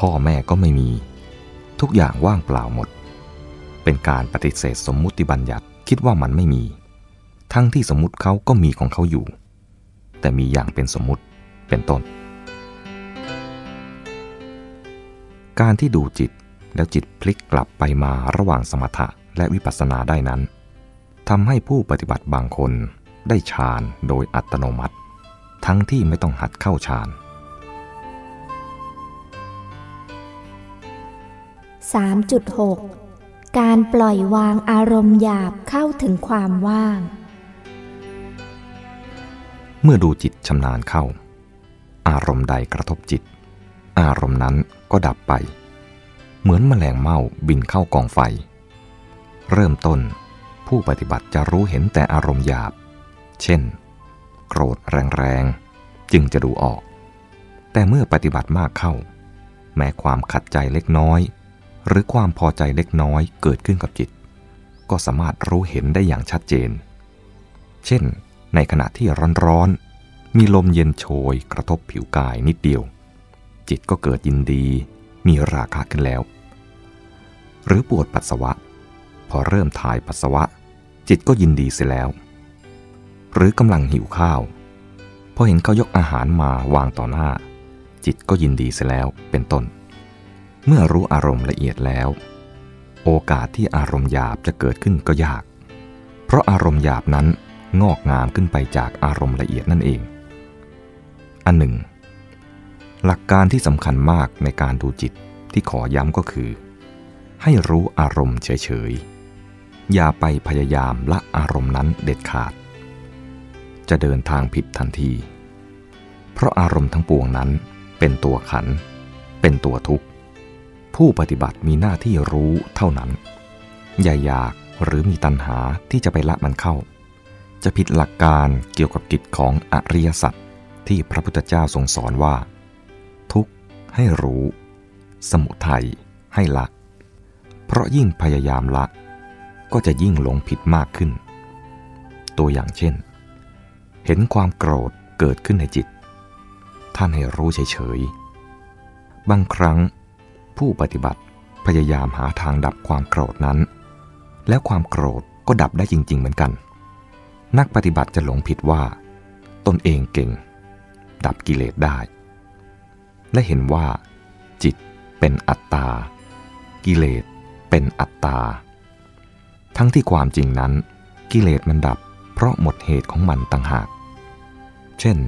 พ่อแม่ก็ไม่มี ทุกอย่างว่างเปล่าหมด เป็นการปฏิเสธสมมุติบัญญัติคิดว่ามันไม่มี ทั้งที่สมมุติเขาก็มีของเขาอยู่ แต่มีอย่างเป็นสมมุติเป็นต้น การที่ดูจิตแล้วจิตพลิกกลับไปมาระหว่างสมถะและวิปัสสนาได้นั้น ทำให้ผู้ปฏิบัติบางคนได้ฌานโดยอัตโนมัติ ทั้งที่ไม่ต้องหัดเข้าฌาน 3.6 การปล่อยวางอารมณ์หยาบเข้าถึงความว่าง เมื่อดูจิตชำนาญเข้า อารมณ์ใดกระทบจิต อารมณ์นั้นก็ดับไป เหมือนแมลงเม่าบินเข้ากองไฟ เริ่มต้น ผู้ปฏิบัติจะรู้เห็นแต่อารมณ์หยาบ เช่น โกรธแรงๆ จึงจะดูออก แต่เมื่อปฏิบัติมากเข้า แม้ความขัดใจเล็กน้อย หรือความพอใจเล็กน้อยเกิดขึ้นกับจิต ก็สามารถรู้เห็นได้อย่างชัดเจน เช่น ในขณะที่ร้อนๆ มีลมเย็นโชยกระทบผิวกายนิดเดียว จิตก็เกิดยินดี มีราคะขึ้นแล้ว หรือปวดปัสสาวะพอเริ่มถ่ายปัสสาวะ จิตก็ยินดีเสียแล้ว หรือกำลังหิวข้าวพอเห็นเขายกอาหารมาวางต่อหน้า จิตก็ยินดีเสียแล้วเป็นต้น เมื่อรู้อารมณ์ละเอียดแล้ว โอกาสที่อารมณ์หยาบจะเกิดขึ้นก็ยาก เพราะอารมณ์หยาบนั้นงอกงามขึ้นไปจากอารมณ์ละเอียดนั่นเอง อันหนึ่ง หลักการที่สำคัญมากในการดูจิตที่ขอย้ำก็คือ ให้รู้อารมณ์เฉยๆ อย่าไปพยายามละอารมณ์นั้นเด็ดขาด จะเดินทางผิดทันที เพราะอารมณ์ทั้งปวงนั้นเป็นตัวขัน เป็นตัวทุกข์ ผู้ปฏิบัติมีหน้าที่รู้เท่านั้น อย่าอยากหรือมีตัณหาที่จะไปละมันเข้า จะผิดหลักการเกี่ยวกับกิจของอริยสัจที่พระพุทธเจ้าทรงสอนว่า ทุกข์ให้รู้ สมุทัยให้ละ เพราะยิ่งพยายามละ ก็จะยิ่งหลงผิดมากขึ้น ตัวอย่างเช่น เห็นความโกรธเกิดขึ้นในจิต ท่านให้รู้เฉยๆ บางครั้งผู้ปฏิบัติพยายามหาทางดับความโกรธนั้น แล้วความโกรธก็ดับได้จริง ๆ เหมือนกัน นักปฏิบัติจะหลงผิดว่า ตนเองเก่ง ดับกิเลสได้ และเห็นว่า จิตเป็นอัตตา กิเลสเป็นอัตตา ทั้งที่ความจริงนั้น กิเลสมันดับ เพราะหมดเหตุของมันต่างหาก เช่น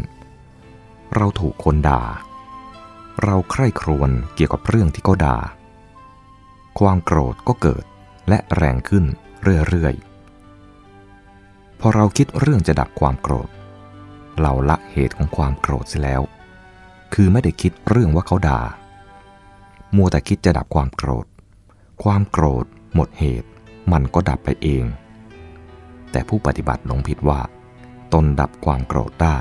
เราถูกคนด่า เราใคร่ครวญเกี่ยวกับเรื่องที่เขาด่า ความโกรธก็เกิดและแรงขึ้นเรื่อยๆ พอเราคิดเรื่องจะดับความโกรธ เราละเหตุของความโกรธเสียแล้ว คือไม่ได้คิดเรื่องว่าเขาด่า มัวแต่คิดจะดับความโกรธ ความโกรธหมดเหตุ มันก็ดับไปเอง แต่ผู้ปฏิบัติหลงผิดว่า ตนดับความโกรธได้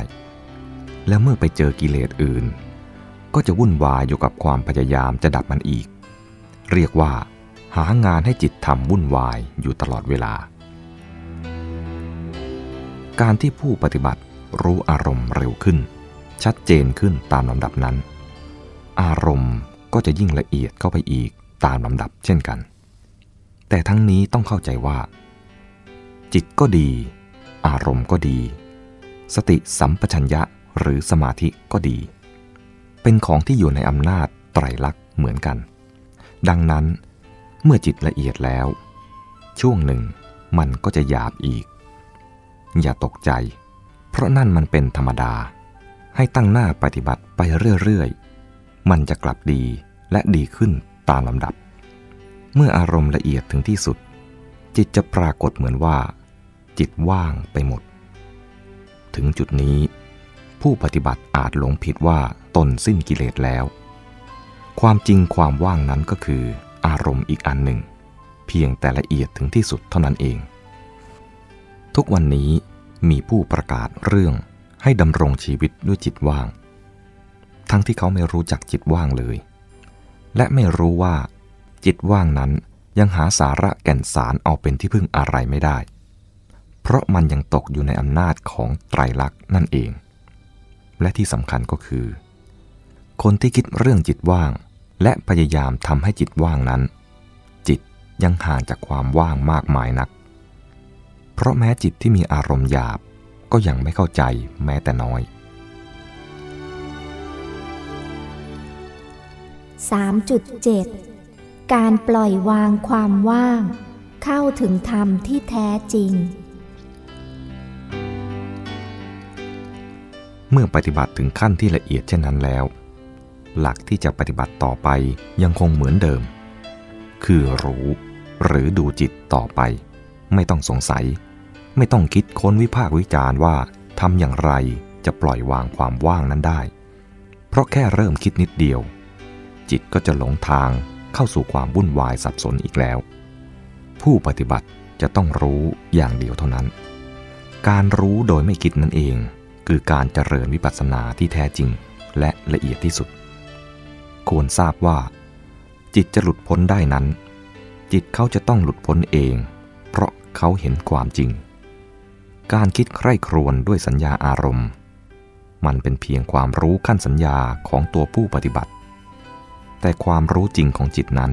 และเมื่อไปเจอกิเลสอื่น ก็จะวุ่นวายอยู่กับความพยายามจะดับมันอีก เรียกว่า หางานให้จิตทำวุ่นวายอยู่ตลอดเวลา การที่ผู้ปฏิบัติรู้อารมณ์เร็วขึ้น ชัดเจนขึ้นตามลำดับนั้น อารมณ์ก็จะยิ่งละเอียดเข้าไปอีกตามลำดับเช่นกัน แต่ทั้งนี้ต้องเข้าใจว่า จิตก็ดี อารมณ์ก็ดี สติสัมปชัญญะหรือสมาธิก็ดี เป็นของที่อยู่ในอำนาจไตรลักษณ์เหมือนกัน ดังนั้น เมื่อจิตละเอียดแล้ว ช่วงหนึ่งมันก็จะหยาบอีก อย่าตกใจ เพราะนั่นมันเป็นธรรมดา ให้ตั้งหน้าปฏิบัติไปเรื่อยๆ มันจะกลับดีและดีขึ้นตามลำดับ เมื่ออารมณ์ละเอียดถึงที่สุด จิตจะปรากฏเหมือนว่า จิตว่างไปหมด ถึงจุดนี้ ผู้ปฏิบัติอาจหลงผิดว่าตนสิ้นกิเลสแล้ว ความจริงความว่างนั้นก็คือ อารมณ์อีกอันหนึ่ง เพียงแต่ละเอียดถึงที่สุดเท่านั้นเอง ทุกวันนี้มีผู้ประกาศเรื่องให้ดำรงชีวิตด้วยจิตว่าง ทั้งที่เขาไม่รู้จักจิตว่างเลย และไม่รู้ว่า จิตว่างนั้นยังหาสาระแก่นสารเอาเป็นที่พึ่งอะไรไม่ได้ เพราะมันยังตกอยู่ในอำนาจของไตรลักษณ์นั่นเอง และที่สำคัญก็คือ คนที่คิดเรื่องจิตว่าง และพยายามทำให้จิตว่างนั้น จิตยังห่างจากความว่างมากมายนัก เพราะแม้จิตที่มีอารมณ์หยาบก็ยังไม่เข้าใจแม้แต่น้อย 3.7 การปล่อยวางความว่าง เข้าถึงธรรมที่แท้จริง เมื่อปฏิบัติถึงขั้นที่ละเอียดเช่นนั้นแล้ว หลักที่จะปฏิบัติต่อไปยังคงเหมือนเดิม คือรู้หรือดูจิตต่อไป ไม่ต้องสงสัย ไม่ต้องคิดค้นวิพากษ์วิจารณ์ว่าทำอย่างไรจะปล่อยวางความว่างนั้นได้ เพราะแค่เริ่มคิดนิดเดียว จิตก็จะหลงทาง เข้าสู่ความวุ่นวายสับสนอีกแล้ว ผู้ปฏิบัติจะต้องรู้อย่างเดียวเท่านั้น การรู้โดยไม่คิดนั่นเอง คือการเจริญวิปัสสนาที่แท้จริงและละเอียดที่สุด ควรทราบว่า จิตจะหลุดพ้นได้นั้น จิตเขาจะต้องหลุดพ้นเอง เพราะเขาเห็นความจริง การคิดใคร่ครวญด้วยสัญญาอารมณ์ มันเป็นเพียงความรู้ขั้นสัญญาของตัวผู้ปฏิบัติ แต่ความรู้จริงของจิตนั้น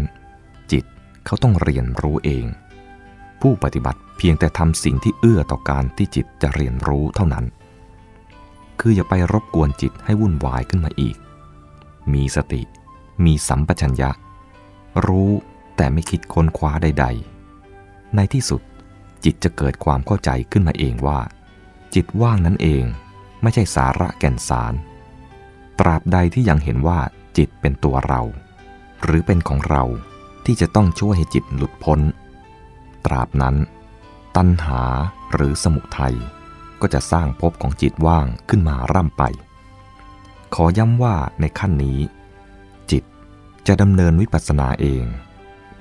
จิตเขาต้องเรียนรู้เอง ผู้ปฏิบัติเพียงแต่ทำสิ่งที่เอื้อต่อการที่จิตจะเรียนรู้เท่านั้น คืออย่าไปรบกวนจิตให้วุ่นวายขึ้นมาอีก มีสติ มีสัมปชัญญะ รู้แต่ไม่คิดค้นคว้าใด ๆ ในที่สุดจิตจะเกิดความเข้าใจขึ้นมาเองว่า จิตว่างนั้นเองไม่ใช่สาระแก่นสาร ตราบใดที่ยังเห็นว่า จิตเป็นตัวเรา หรือเป็นของเราที่จะต้องช่วยให้จิตหลุดพ้น ตราบนั้น ตัณหาหรือสมุทัยก็จะสร้างภพของจิตว่างขึ้นมาร่ำไป ขอย้ำว่าในขั้นนี้จะดำเนินวิปัสสนาเอง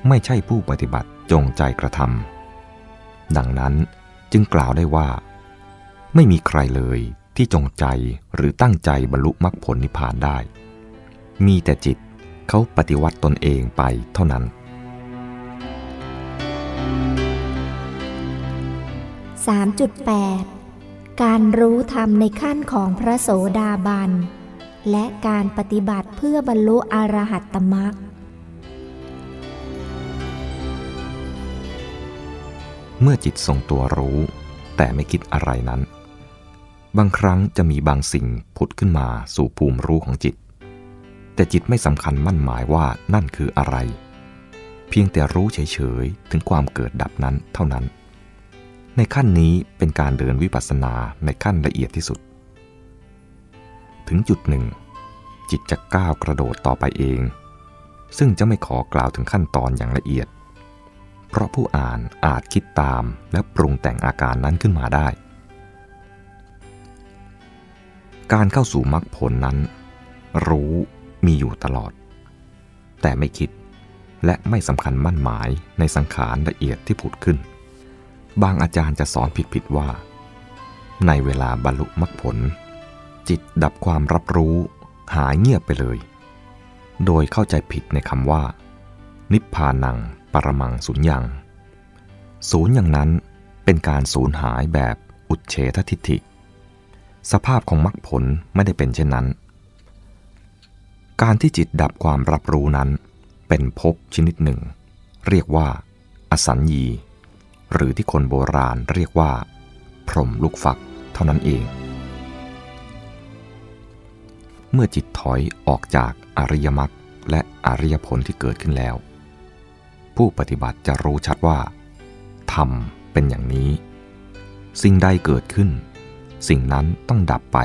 ไม่ใช่ผู้ปฏิบัติจงใจกระทำดังนั้นจึงกล่าวได้ว่า ไม่มีใครเลยที่จงใจหรือตั้งใจบรรลุมรรคผลนิพพานได้ มีแต่จิตเขาปฏิวัติตนเองไปเท่านั้น 3.8 การรู้ธรรมในขั้นของพระโสดาบัน และการปฏิบัติเพื่อบรรลุอรหัตตมรรคเมื่อจิตทรงตัวรู้ แต่ไม่คิดอะไรนั้น บางครั้งจะมีบางสิ่งผุดขึ้นมาสู่ภูมิรู้ของจิต แต่จิตไม่สำคัญมั่นหมายว่านั่นคืออะไร เพียงแต่รู้เฉยๆ ถึงความเกิดดับนั้นเท่านั้น ในขั้นนี้เป็นการเดินวิปัสสนาในขั้นละเอียดที่สุด ถึงจุดหนึ่ง จิตจะก้าวกระโดดต่อไปเอง ซึ่งจะไม่ขอกล่าวถึงขั้นตอนอย่างละเอียด เพราะผู้อ่านอาจคิดตามและปรุงแต่งอาการนั้นขึ้นมาได้ การเข้าสู่มรรคผลนั้น รู้ มีอยู่ตลอด แต่ไม่คิดและไม่สำคัญมั่นหมายในสังขารละเอียดที่ผุดขึ้น บางอาจารย์จะสอนผิดๆว่า ในเวลาบรรลุมรรคผล จิตดับความรับรู้หายเงียบไปเลย โดยเข้าใจผิดในคำว่า นิพพานังปรมังสุญญ์ยัง ศูนย์อย่างนั้นเป็นการสูญหายแบบอุดเฉททิฏฐิ สภาพของมรรคผลไม่ได้เป็นเช่นนั้น การที่จิตดับความรับรู้นั้น เป็นภพชนิดหนึ่ง เรียกว่า อสัญญี หรือที่คนโบราณเรียกว่า พรมลูกฟักเท่านั้นเอง เมื่อจิตถอยออกจากอริยมรรคและอริยผลที่เกิดขึ้นแล้ว ผู้ปฏิบัติจะรู้ชัดว่าธรรมเป็นอย่างนี้ สิ่งใดเกิดขึ้น สิ่งนั้นต้องดับไป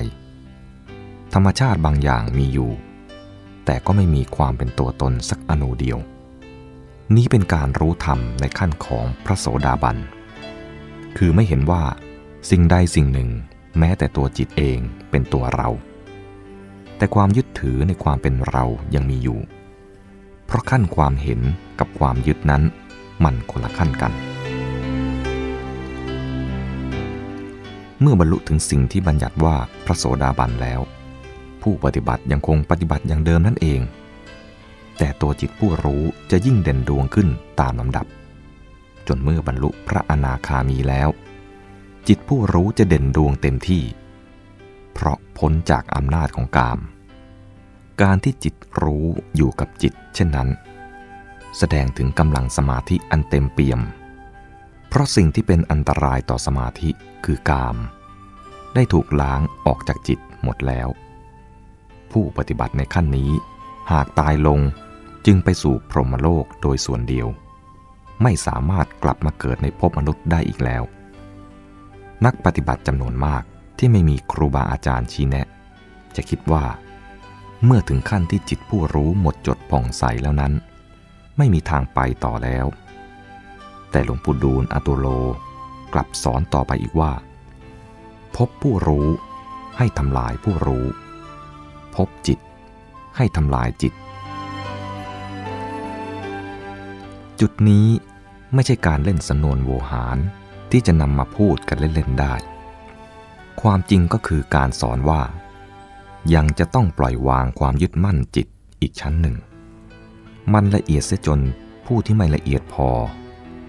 ธรรมชาติบางอย่างมีอยู่ แต่ก็ไม่มีความเป็นตัวตนสักอนูเดียว นี้เป็นการรู้ธรรมในขั้นของพระโสดาบัน คือไม่เห็นว่า สิ่งใดสิ่งหนึ่ง แม้แต่ตัวจิตเองเป็นตัวเรา แต่ความยึดถือในความเป็นเรายังมีอยู่ เพราะขั้นความเห็นกับความยึดนั้นมันคนละขั้นกัน เมื่อบรรลุถึงสิ่งที่บัญญัติว่าพระโสดาบันแล้ว ผู้ปฏิบัติยังคงปฏิบัติอย่างเดิมนั่นเอง แต่ตัวจิตผู้รู้จะยิ่งเด่นดวงขึ้นตามลำดับ จนเมื่อบรรลุพระอนาคามีแล้ว จิตผู้รู้จะเด่นดวงเต็มที่ เพราะพ้นจากอำนาจของกาม การที่จิตรู้อยู่กับจิต เช่นนั้น แสดงถึงกำลังสมาธิอันเต็มเปี่ยม เพราะสิ่งที่เป็นอันตรายต่อสมาธิคือกาม ได้ถูกล้างออกจากจิตหมดแล้ว ผู้ปฏิบัติในขั้นนี้ หากตายลงจึงไปสู่พรหมโลกโดยส่วนเดียว ไม่สามารถกลับมาเกิดในภพมนุษย์ได้อีกแล้ว นักปฏิบัติจำนวนมากที่ไม่มีครูบาอาจารย์ชี้แนะ จะคิดว่า เมื่อถึงขั้นที่จิตผู้รู้หมดจดผ่องใสแล้วนั้น ไม่มีทางไปต่อแล้ว แต่หลวงปู่ดูลอตุโลกลับสอนต่อไปอีกว่า พบผู้รู้ให้ทำลายผู้รู้ พบจิต ให้ทำลายจิต จุดนี้ไม่ใช่การเล่นสนวนโวหารที่จะนำมาพูดกันเล่น ๆ ได้ ความจริงก็คือการสอนว่า ยังจะต้องปล่อยวางความยึดมั่นจิตอีกชั้นหนึ่ง มันละเอียดเสียจนผู้ที่ไม่ละเอียดพอ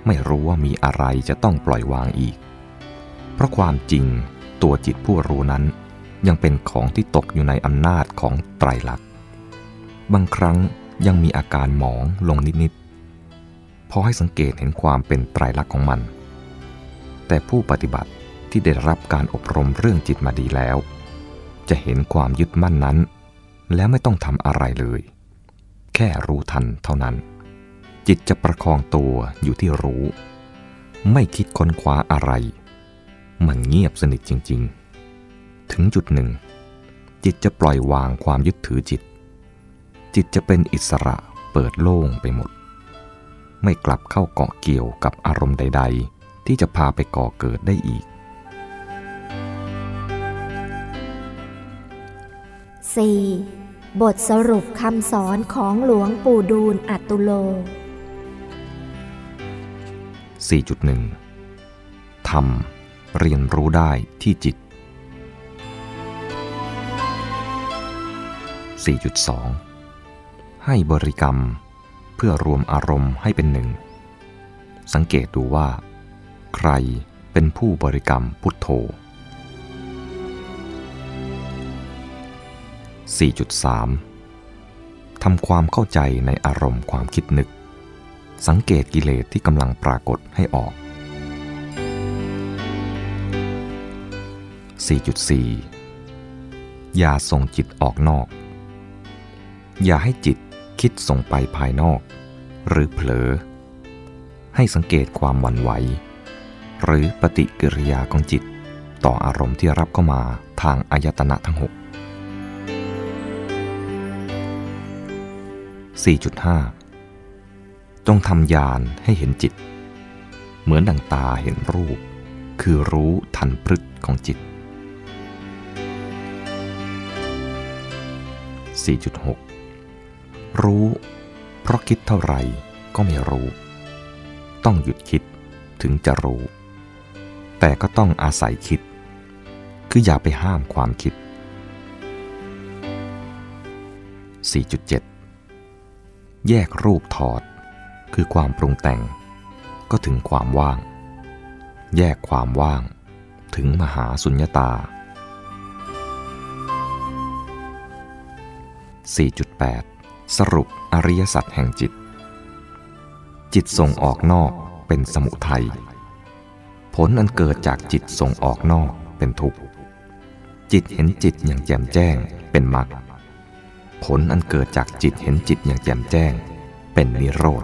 ไม่รู้ว่ามีอะไรจะต้องปล่อยวางอีก เพราะความจริงตัวจิตผู้รู้นั้น ยังเป็นของที่ตกอยู่ในอำนาจของไตรลักษณ์ บางครั้งยังมีอาการหมองลงนิดๆ พอให้สังเกตเห็นความเป็นไตรลักษณ์ของมัน แต่ผู้ปฏิบัติที่ได้รับการอบรมเรื่องจิตมาดีแล้ว จะเห็นความยึดมั่นนั้น แล้วไม่ต้องทำอะไรเลย แค่รู้ทันเท่านั้น จิตจะประคองตัวอยู่ที่รู้ ไม่คิดค้นคว้าอะไร มันเงียบสนิทจริง ๆ ถึงจุดหนึ่ง จิตจะปล่อยวางความยึดถือจิต จิตจะเป็นอิสระเปิดโล่งไปหมด ไม่กลับเข้าเกาะเกี่ยวกับอารมณ์ใด ๆ ที่จะพาไปก่อเกิดได้อีก 4. บทสรุปคำสอนของหลวงปู่ดูลอัตุโล 4.1 ธรรม เรียนรู้ได้ที่จิต 4.2 ให้บริกรรมเพื่อรวมอารมณ์ให้เป็นหนึ่ง สังเกตดูว่า ใครเป็นผู้บริกรรมพุทโธ 4.3 ทำความเข้าใจในอารมณ์ความคิดนึก สังเกตกิเลสที่กำลังปรากฏให้ออก 4.4 อย่าส่งจิตออกนอก อย่าให้จิตคิดส่งไปภายนอก หรือเผลอ ให้สังเกตความหวั่นไหว หรือปฏิกิริยาของจิต ต่ออารมณ์ที่รับเข้ามาทางอายตนะทั้ง 6 4.5 จงทำยานให้เห็นจิต เหมือนดังตาเห็นรูป คือรู้ทันพฤตของจิต 4.6 รู้ เพราะคิดเท่าไหร่ก็ไม่รู้ ต้องหยุดคิดถึงจะรู้ แต่ก็ต้องอาศัยคิด คืออย่าไปห้ามความคิด 4.7 แยกรูปถอด คือความปรุงแต่ง ก็ถึงความว่าง แยกความว่าง ถึงมหาสุญญตา4.8 สรุปอริยสัจแห่งจิต จิตส่งออกนอกเป็นสมุทัย ผลอันเกิดจากจิตส่งออกนอกเป็นทุกข์ จิตเห็นจิตอย่างแจ่มแจ้งเป็นมรรค ผลอันเกิดจากจิตเห็นจิตอย่างแจ่มแจ้ง เป็นนิโรธ